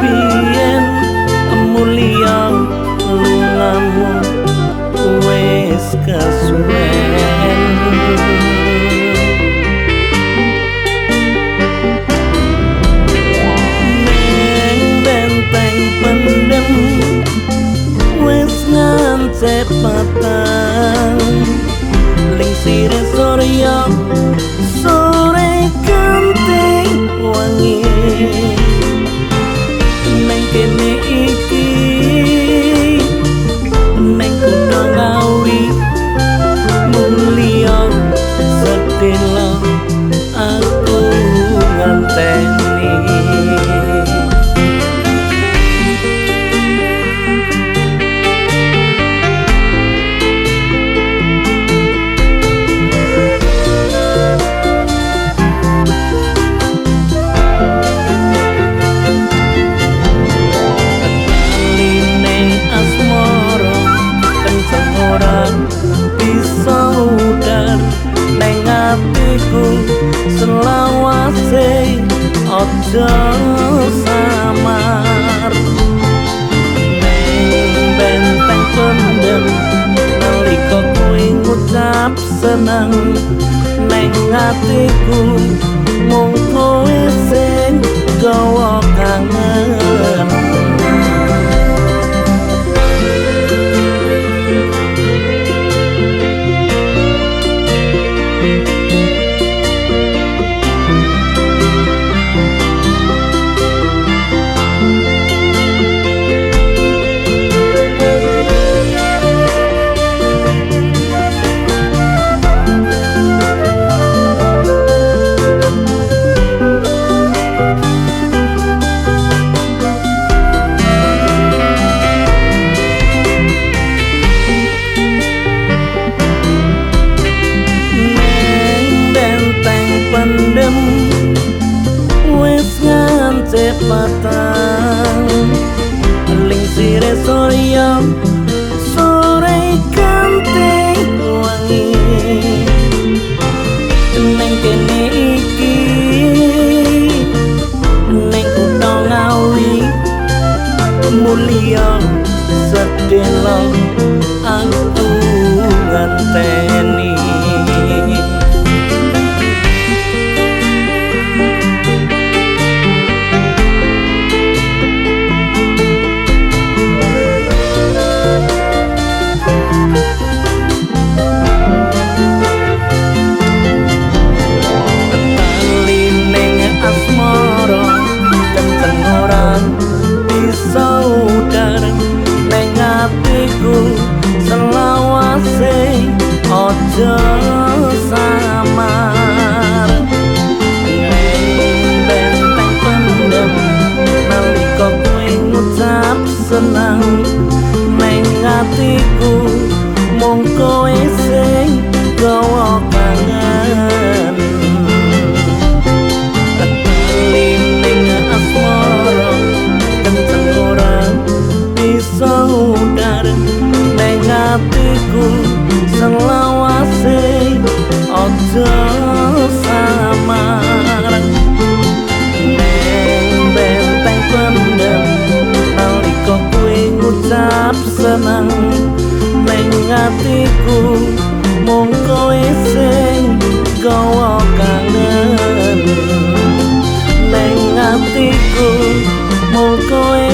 biyen mulia lungamu samar. Neng benteng pendem nalika kowe ngucap seneng. Neng atiku mung kowe sing gawa jendela aku nganteng ojo samar neng benteng pendem nalika kowe ngucap seneng neng atiku mung kowe sing gawa kangen neng atiku mung kowe